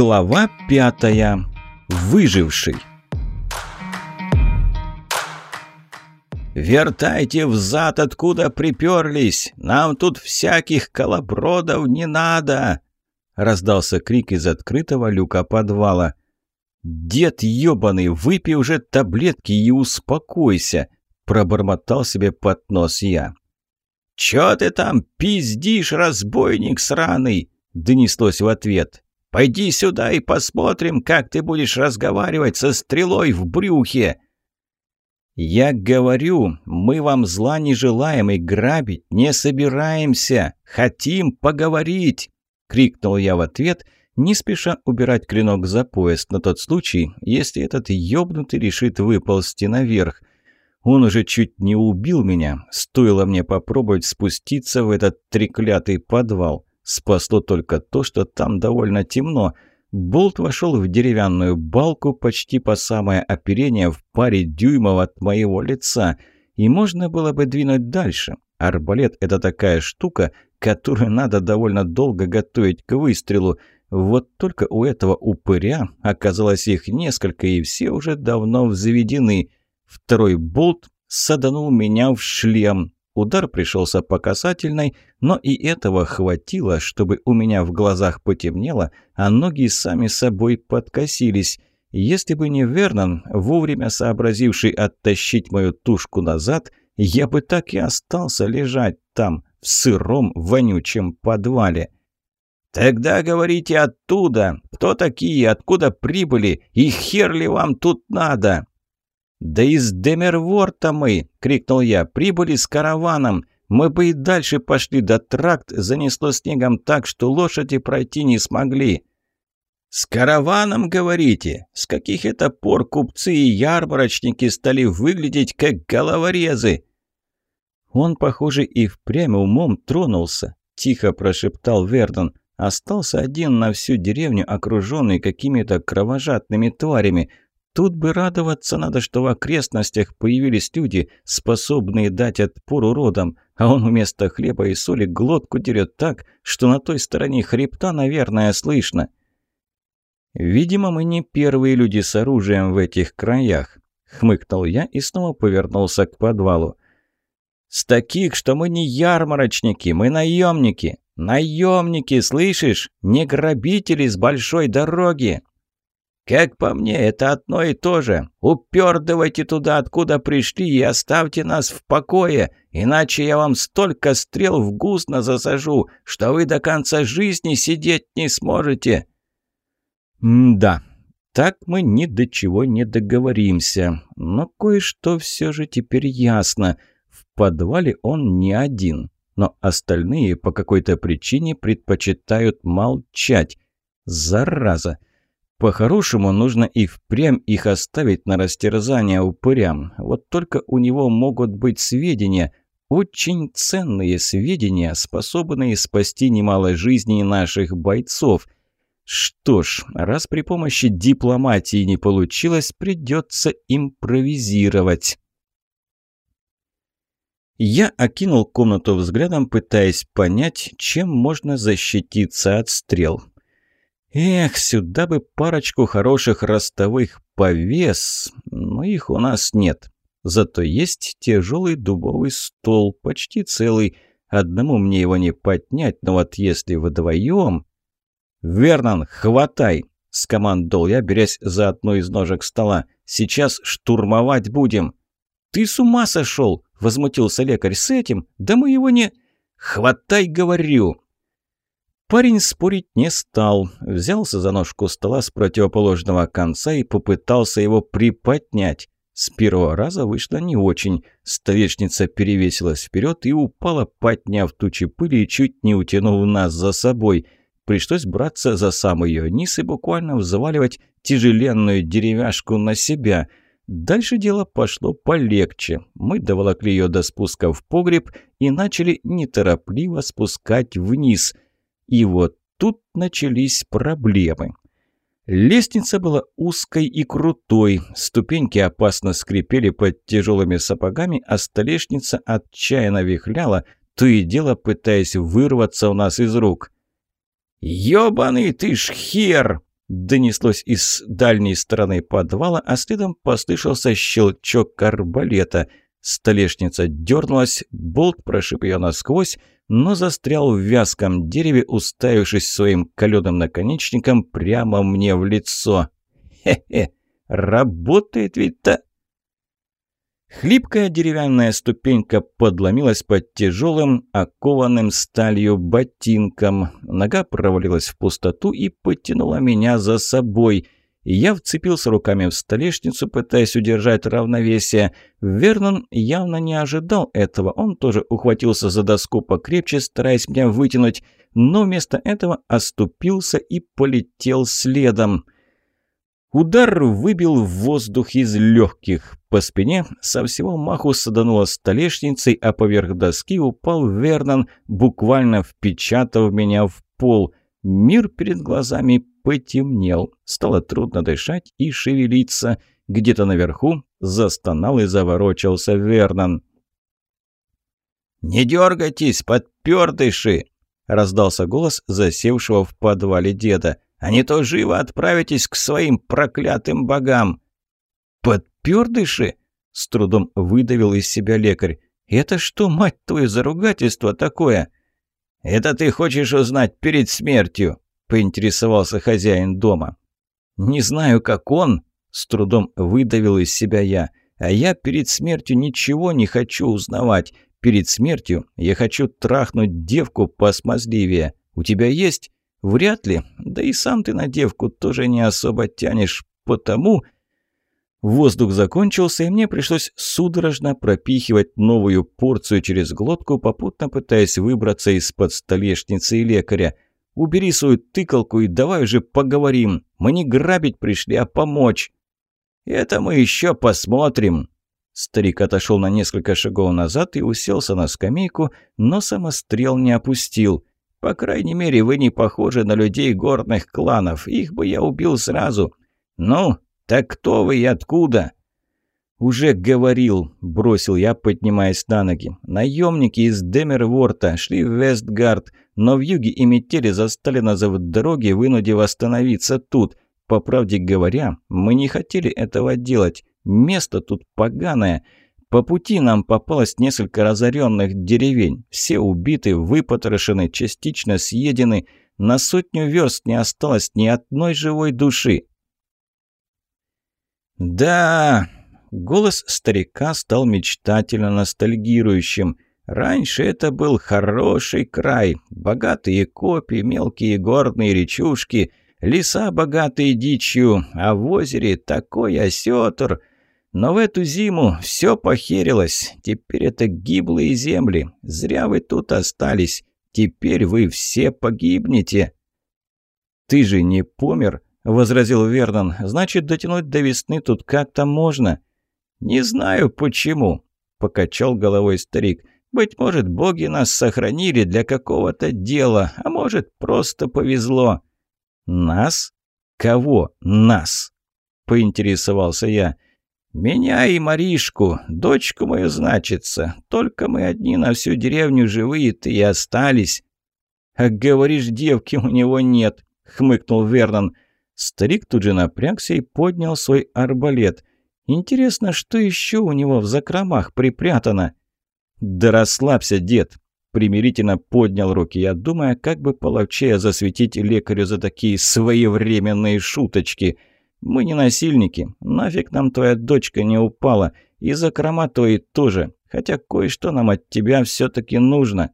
Глава пятая. Выживший. «Вертайте взад, откуда приперлись! Нам тут всяких колобродов не надо!» Раздался крик из открытого люка подвала. «Дед ёбаный, выпей уже таблетки и успокойся!» Пробормотал себе под нос я. «Чё ты там пиздишь, разбойник сраный?» Донеслось в ответ. Пойди сюда и посмотрим, как ты будешь разговаривать со стрелой в брюхе!» «Я говорю, мы вам зла не желаем и грабить не собираемся. Хотим поговорить!» — крикнул я в ответ, не спеша убирать клинок за пояс на тот случай, если этот ёбнутый решит выползти наверх. Он уже чуть не убил меня, стоило мне попробовать спуститься в этот треклятый подвал. Спасло только то, что там довольно темно. Болт вошел в деревянную балку почти по самое оперение в паре дюймов от моего лица, и можно было бы двинуть дальше. Арбалет – это такая штука, которую надо довольно долго готовить к выстрелу. Вот только у этого упыря оказалось их несколько, и все уже давно взведены. Второй болт саданул меня в шлем. Удар пришелся по касательной, но и этого хватило, чтобы у меня в глазах потемнело, а ноги сами собой подкосились. Если бы не Вернон, вовремя сообразивший оттащить мою тушку назад, я бы так и остался лежать там, в сыром, вонючем подвале. «Тогда говорите оттуда! Кто такие, откуда прибыли, и хер ли вам тут надо?» «Да из Демерворта мы!» — крикнул я. «Прибыли с караваном! Мы бы и дальше пошли, да тракт занесло снегом так, что лошади пройти не смогли». «С караваном, говорите? С каких это пор купцы и ярмарочники стали выглядеть как головорезы?» «Он, похоже, и впрямь умом тронулся», — тихо прошептал Вердон. «Остался один на всю деревню, окруженный какими-то кровожадными тварями. Тут бы радоваться надо, что в окрестностях появились люди, способные дать отпор уродам, а он вместо хлеба и соли глотку дерет так, что на той стороне хребта, наверное, слышно. «Видимо, мы не первые люди с оружием в этих краях», — хмыкнул я и снова повернулся к подвалу. «С таких, что мы не ярмарочники, мы наемники. Наемники, слышишь? Не грабители с большой дороги!» Как по мне, это одно и то же. Упердывайте туда, откуда пришли, и оставьте нас в покое, иначе я вам столько стрел в гузно засажу, что вы до конца жизни сидеть не сможете». «Да, так мы ни до чего не договоримся. Но кое-что все же теперь ясно. В подвале он не один, но остальные по какой-то причине предпочитают молчать. Зараза!» По-хорошему, нужно и впрямь их оставить на растерзание упырям. Вот только у него могут быть сведения, очень ценные сведения, способные спасти немало жизней наших бойцов. Что ж, раз при помощи дипломатии не получилось, придется импровизировать. Я окинул комнату взглядом, пытаясь понять, чем можно защититься от стрел. Эх, сюда бы парочку хороших ростовых повес, но их у нас нет. Зато есть тяжелый дубовый стол, почти целый. Одному мне его не поднять, но вот если вдвоем... «Вернон, хватай!» — скомандовал я, берясь за одну из ножек стола. «Сейчас штурмовать будем!» «Ты с ума сошел!» — возмутился лекарь. «С этим? Да мы его не...» «Хватай, говорю!» Парень спорить не стал, взялся за ножку стола с противоположного конца и попытался его приподнять. С первого раза вышло не очень. Столешница перевесилась вперед и упала, подняв тучи пыли и чуть не утянув нас за собой. Пришлось браться за сам ее низ и буквально взваливать тяжеленную деревяшку на себя. Дальше дело пошло полегче. Мы доволокли ее до спуска в погреб и начали неторопливо спускать вниз – и вот тут начались проблемы. Лестница была узкой и крутой, ступеньки опасно скрипели под тяжелыми сапогами, а столешница отчаянно вихляла, то и дело пытаясь вырваться у нас из рук. «Ёбаный ты ж хер!» Донеслось из дальней стороны подвала, а следом послышался щелчок арбалета. Столешница дернулась, болт прошиб ее насквозь, но застрял в вязком дереве, уставившись своим каленым наконечником прямо мне в лицо. Хе-хе, работает ведь-то! Хлипкая деревянная ступенька подломилась под тяжелым, окованным сталью ботинком. Нога провалилась в пустоту и потянула меня за собой. Я вцепился руками в столешницу, пытаясь удержать равновесие. Вернон явно не ожидал этого. Он тоже ухватился за доску покрепче, стараясь меня вытянуть, но вместо этого оступился и полетел следом. Удар выбил воздух из легких. По спине со всего маху садануло столешницей, а поверх доски упал Вернон, буквально впечатав меня в пол. Мир перед глазами потемнел. Стало трудно дышать и шевелиться. Где-то наверху застонал и заворочался Вернон. «Не дергайтесь, подпердыши!» — раздался голос засевшего в подвале деда а не то живо отправитесь к своим проклятым богам!» «Подпердыши?» — с трудом выдавил из себя лекарь. «Это что, мать твою, за ругательство такое?» «Это ты хочешь узнать перед смертью?» — поинтересовался хозяин дома. «Не знаю, как он», — с трудом выдавил из себя я. «А я перед смертью ничего не хочу узнавать. Перед смертью я хочу трахнуть девку посмазливее. У тебя есть?» Вряд ли. Да и сам ты на девку тоже не особо тянешь. Потому... Воздух закончился, и мне пришлось судорожно пропихивать новую порцию через глотку, попутно пытаясь выбраться из-под столешницы и лекаря. «Убери свою тыкалку и давай уже поговорим. Мы не грабить пришли, а помочь». «Это мы еще посмотрим». Старик отошел на несколько шагов назад и уселся на скамейку, но самострел не опустил. По крайней мере, вы не похожи на людей горных кланов. Их бы я убил сразу. Ну, так кто вы и откуда?» «Уже говорил», — бросил я, поднимаясь на ноги. «Наемники из Демерворта шли в Вестгард, но в юге и метели застали нас в дороге, вынудив остановиться тут. По правде говоря, мы не хотели этого делать. Место тут поганое. По пути нам попалось несколько разоренных деревень. Все убиты, выпотрошены, частично съедены. На сотню верст не осталось ни одной живой души. «Да...» — голос старика стал мечтательно ностальгирующим. «Раньше это был хороший край. Богатые копи, мелкие горные речушки, леса богатые дичью, а в озере такой осетр...» Но в эту зиму все похерилось. Теперь это гиблые земли. Зря вы тут остались. Теперь вы все погибнете». «Ты же не помер?» — возразил Вернон. «Значит, дотянуть до весны тут как-то можно». «Не знаю, почему», — покачал головой старик. «Быть может, боги нас сохранили для какого-то дела, а может, просто повезло». «Нас? Кого нас?» — поинтересовался я. «Меня и Маришку, дочку мою, значится. Только мы одни на всю деревню живые-то и остались». «А говоришь, девки у него нет», — хмыкнул Вернон. Старик тут же напрягся и поднял свой арбалет. «Интересно, что еще у него в закромах припрятано?» «Да расслабься, дед», — примирительно поднял руки, я думая, как бы половчее засветить лекарю за такие своевременные шуточки — мы не насильники. Нафиг нам твоя дочка не упала. И закрома твои тоже. Хотя кое-что нам от тебя все-таки нужно».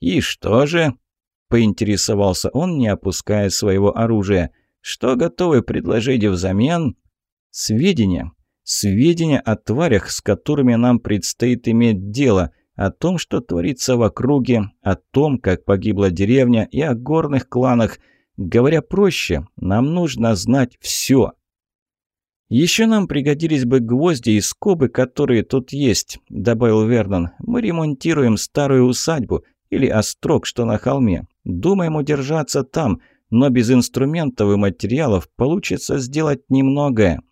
«И что же?» – поинтересовался он, не опуская своего оружия. «Что готовы предложить взамен?» «Сведения. Сведения о тварях, с которыми нам предстоит иметь дело, о том, что творится в округе, о том, как погибла деревня и о горных кланах. Говоря проще, нам нужно знать все. «Еще нам пригодились бы гвозди и скобы, которые тут есть», – добавил Вернон. «Мы ремонтируем старую усадьбу или острог, что на холме. Думаем удержаться там, но без инструментов и материалов получится сделать немногое».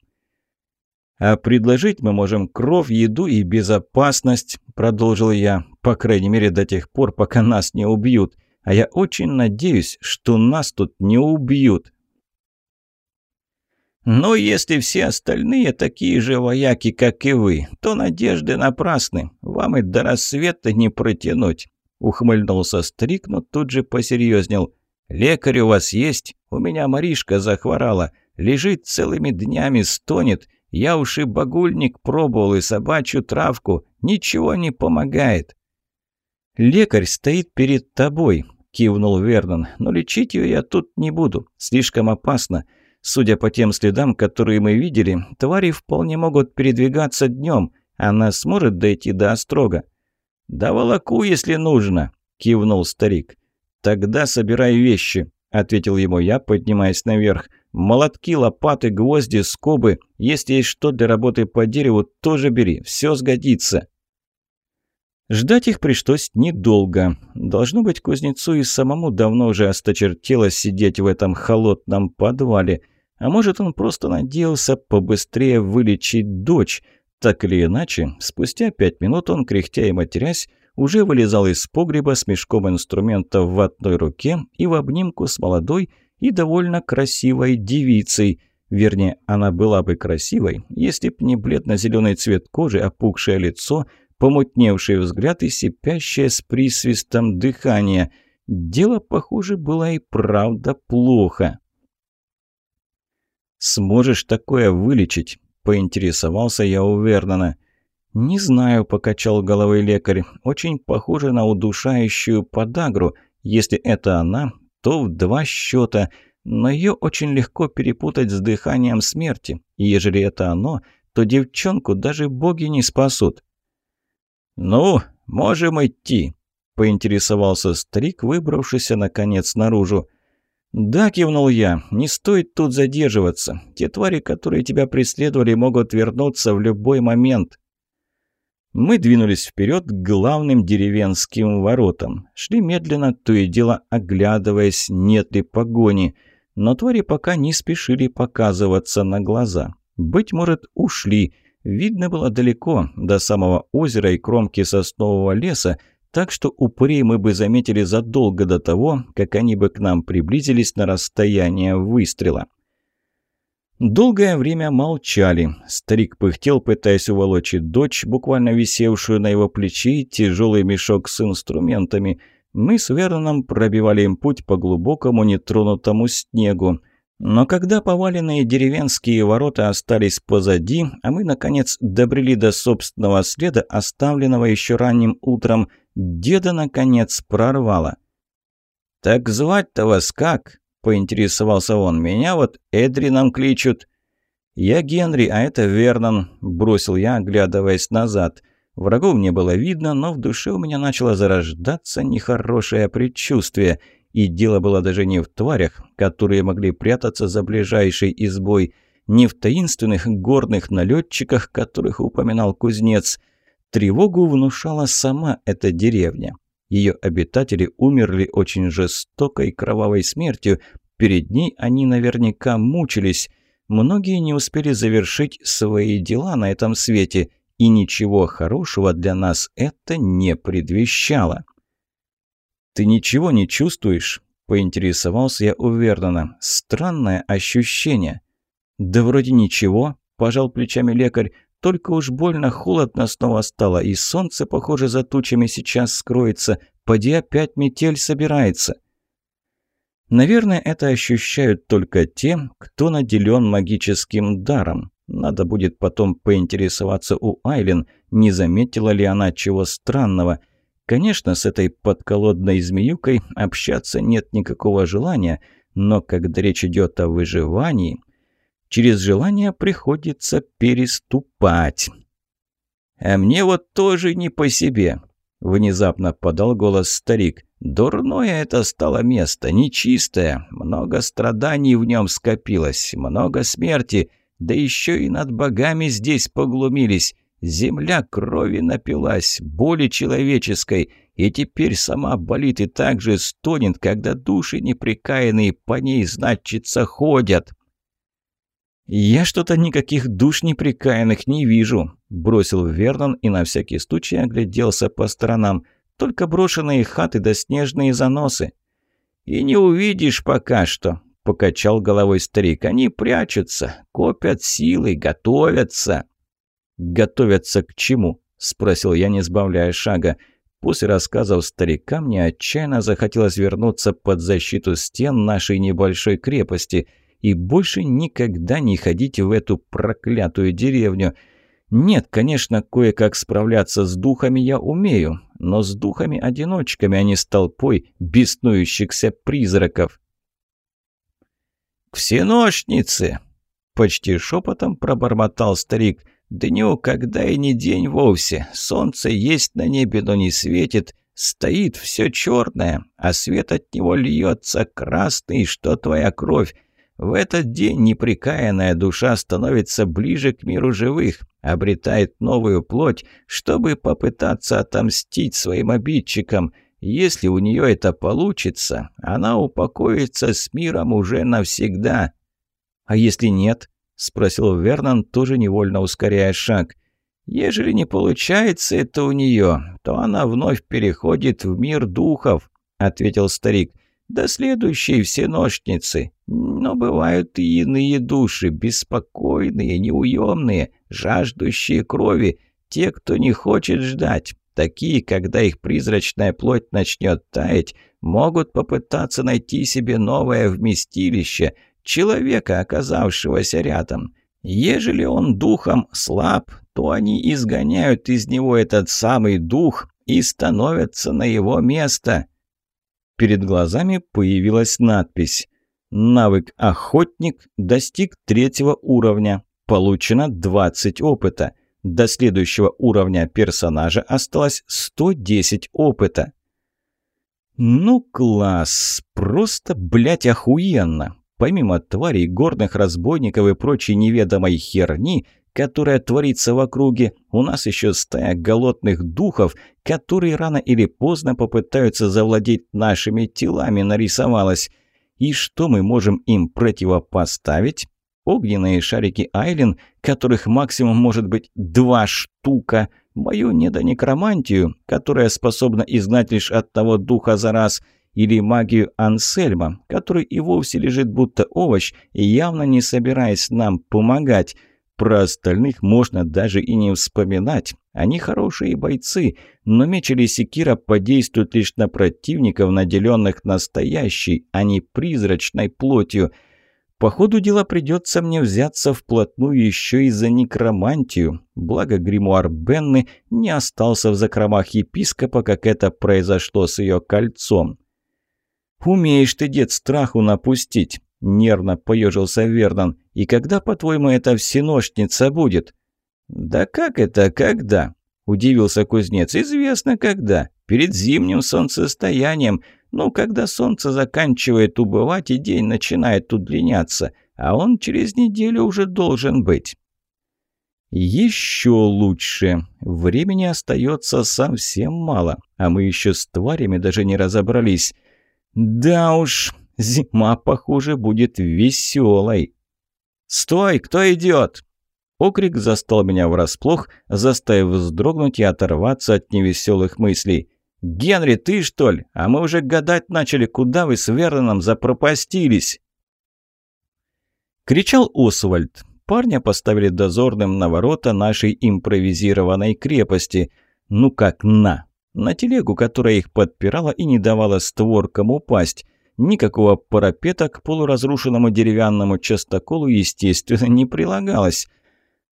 «А предложить мы можем кровь, еду и безопасность», – продолжил я. «По крайней мере, до тех пор, пока нас не убьют. А я очень надеюсь, что нас тут не убьют». Но если все остальные такие же вояки, как и вы, то надежды напрасны. Вам и до рассвета не протянуть. Ухмыльнулся старик, но тут же посерьезнел. «Лекарь у вас есть? У меня Маришка захворала. Лежит целыми днями, стонет. Я уж и багульник пробовал, и собачью травку. Ничего не помогает». «Лекарь стоит перед тобой», — кивнул Вернон. «Но лечить ее я тут не буду. Слишком опасно. Судя по тем следам, которые мы видели, твари вполне могут передвигаться днем. Она сможет дойти до Острога». «Да волоку, если нужно», — кивнул старик. «Тогда собирай вещи», — ответил ему я, поднимаясь наверх. «Молотки, лопаты, гвозди, скобы. Если есть что для работы по дереву, тоже бери. Все сгодится». Ждать их пришлось недолго. Должно быть, кузнецу и самому давно уже осточертело сидеть в этом холодном подвале. А может, он просто надеялся побыстрее вылечить дочь. Так или иначе, спустя пять минут он, кряхтя и матерясь, уже вылезал из погреба с мешком инструментов в одной руке и в обнимку с молодой и довольно красивой девицей. Вернее, она была бы красивой, если б не бледно-зеленый цвет кожи, опухшее лицо – помутневший взгляд и сипящее с присвистом дыхание. Дело, похоже, было и правда плохо. «Сможешь такое вылечить?» – поинтересовался я у Вернона. «Не знаю», – покачал головой лекарь. «Очень похоже на удушающую подагру. Если это она, то в два счета. Но ее очень легко перепутать с дыханием смерти. И ежели это оно, то девчонку даже боги не спасут». «Ну, можем идти», – поинтересовался старик, выбравшийся, наконец, наружу. «Да», – кивнул я, – «не стоит тут задерживаться. Те твари, которые тебя преследовали, могут вернуться в любой момент». Мы двинулись вперед к главным деревенским воротам. Шли медленно, то и дело оглядываясь, нет ли погони. Но твари пока не спешили показываться на глаза. Быть может, ушли – Видно было далеко, до самого озера и кромки соснового леса, так что упырей мы бы заметили задолго до того, как они бы к нам приблизились на расстояние выстрела. Долгое время молчали. Старик пыхтел, пытаясь уволочь дочь, буквально висевшую на его плечи, тяжелый мешок с инструментами. Мы с Верноном пробивали им путь по глубокому нетронутому снегу. Но когда поваленные деревенские ворота остались позади, а мы, наконец, добрели до собственного следа, оставленного еще ранним утром, деда, наконец, прорвало. «Так звать-то вас как?» – поинтересовался он. «Меня вот Эдрином кличут». «Я Генри, а это Вернон», – бросил я, оглядываясь назад. Врагов не было видно, но в душе у меня начало зарождаться нехорошее предчувствие – и дело было даже не в тварях, которые могли прятаться за ближайшей избой, не в таинственных горных налетчиках, которых упоминал кузнец. Тревогу внушала сама эта деревня. Ее обитатели умерли очень жестокой кровавой смертью. Перед ней они наверняка мучились. Многие не успели завершить свои дела на этом свете, и ничего хорошего для нас это не предвещало. «Ты ничего не чувствуешь?» – поинтересовался я у Вернона. «Странное ощущение». «Да вроде ничего», – пожал плечами лекарь. «Только уж больно холодно снова стало, и солнце, похоже, за тучами сейчас скроется. Поди опять метель собирается». Наверное, это ощущают только те, кто наделен магическим даром. Надо будет потом поинтересоваться у Айлен, не заметила ли она чего странного – Конечно, с этой подколодной змеюкой общаться нет никакого желания, но когда речь идет о выживании, через желание приходится переступать. «А мне вот тоже не по себе», — внезапно подал голос старик. «Дурное это стало место, нечистое, много страданий в нем скопилось, много смерти, да еще и над богами здесь поглумились». Земля крови напилась, боли человеческой, и теперь сама болит и так же стонет, когда души неприкаянные по ней, значится, ходят. «Я что-то никаких душ неприкаянных не вижу», – бросил Вернон и на всякий случай огляделся по сторонам. «Только брошенные хаты да снежные заносы». «И не увидишь пока что», – покачал головой старик. «Они прячутся, копят силы, готовятся». «Готовятся к чему?» – спросил я, не сбавляя шага. После рассказов старика мне отчаянно захотелось вернуться под защиту стен нашей небольшой крепости и больше никогда не ходить в эту проклятую деревню. Нет, конечно, кое-как справляться с духами я умею, но с духами-одиночками, а не с толпой беснующихся призраков. «Всеношницы!» — почти шепотом пробормотал старик. «Дню, когда и не день вовсе. Солнце есть на небе, но не светит. Стоит все черное, а свет от него льется красный, что твоя кровь. В этот день неприкаянная душа становится ближе к миру живых, обретает новую плоть, чтобы попытаться отомстить своим обидчикам. Если у нее это получится, она упокоится с миром уже навсегда. «А если нет?» — спросил Вернон, тоже невольно ускоряя шаг. «Ежели не получается это у нее, то она вновь переходит в мир духов», — ответил старик до следующей всеношницы. Но бывают и иные души, беспокойные, неуемные, жаждущие крови, те, кто не хочет ждать. Такие, когда их призрачная плоть начнет таять, могут попытаться найти себе новое вместилище, человека, оказавшегося рядом. Ежели он духом слаб, то они изгоняют из него этот самый дух и становятся на его место. Перед глазами появилась надпись «Навык «Охотник» достиг третьего уровня. Получено 20 опыта. До следующего уровня персонажа осталось 110 опыта». «Ну, класс! Просто, блять, охуенно!» Помимо тварей, горных разбойников и прочей неведомой херни – которая творится в округе, у нас еще стая голодных духов, которые рано или поздно попытаются завладеть нашими телами, нарисовалась. И что мы можем им противопоставить? Огненные шарики Айлен, которых максимум может быть два штука, мою недонекромантию, которая способна изгнать лишь одного духа за раз, или магию Ансельма, который и вовсе лежит будто овощ, явно не собираясь нам помогать – про остальных можно даже и не вспоминать. Они хорошие бойцы, но меч или секира подействуют лишь на противников, наделенных настоящей, а не призрачной плотью. По ходу дела придется мне взяться вплотную еще и за некромантию. Благо гримуар Бенны не остался в закромах епископа, как это произошло с ее кольцом. «Умеешь ты, дед, страху напустить!» – нервно поежился Вернон. «И когда, по-твоему, эта всеношница будет?» «Да как это когда?» – удивился кузнец. «Известно когда. Перед зимним солнцестоянием. Ну, когда солнце заканчивает убывать и день начинает удлиняться. А он через неделю уже должен быть». «Еще лучше. Времени остается совсем мало, а мы еще с тварями даже не разобрались. Да уж, Зима, похоже, будет веселой. «Стой! Кто идет?» Окрик застал меня врасплох, заставив вздрогнуть и оторваться от невеселых мыслей. «Генри, ты что ли? А мы уже гадать начали, куда вы с Верноном запропастились!» Кричал Освальд. Парня поставили дозорным на ворота нашей импровизированной крепости. Ну как на? На телегу, которая их подпирала и не давала створкам упасть. Никакого парапета к полуразрушенному деревянному частоколу, естественно, не прилагалось.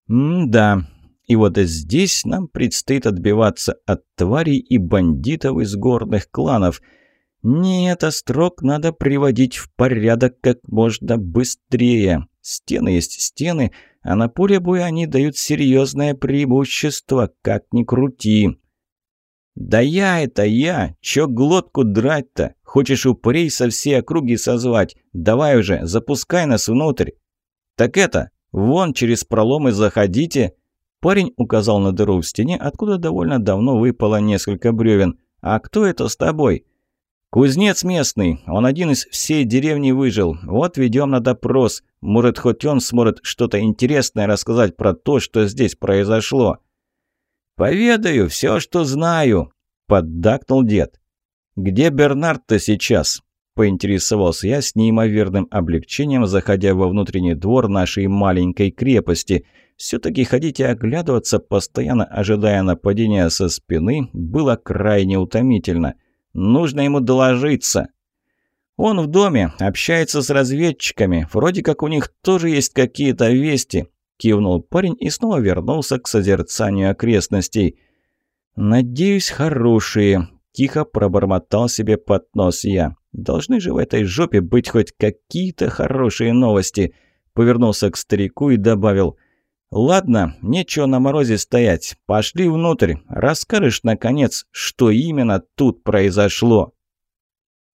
М-да, и вот здесь нам предстоит отбиваться от тварей и бандитов из горных кланов. Нет, острог надо приводить в порядок как можно быстрее. Стены есть стены, а на поле боя они дают серьезное преимущество, как ни крути. «Да я это я! Чё глотку драть-то? Хочешь упырей со всей округи созвать? Давай уже, запускай нас внутрь!» «Так это, вон через проломы заходите!» Парень указал на дыру в стене, откуда довольно давно выпало несколько бревен. «А кто это с тобой?» «Кузнец местный. Он один из всей деревни выжил. Вот ведем на допрос. Может, хоть он сможет что-то интересное рассказать про то, что здесь произошло». «Поведаю все, что знаю», — поддакнул дед. «Где Бернард-то сейчас?» поинтересовался я с неимоверным облегчением, заходя во внутренний двор нашей маленькой крепости. Все-таки ходить и оглядываться, постоянно ожидая нападения со спины, было крайне утомительно. Нужно ему доложиться. Он в доме, общается с разведчиками. Вроде как у них тоже есть какие-то вести. Кивнул парень и снова вернулся к созерцанию окрестностей. «Надеюсь, хорошие», – тихо пробормотал себе под нос я. «Должны же в этой жопе быть хоть какие-то хорошие новости». Повернулся к старику и добавил – «Ладно, нечего на морозе стоять. Пошли внутрь. Расскажешь, наконец, что именно тут произошло».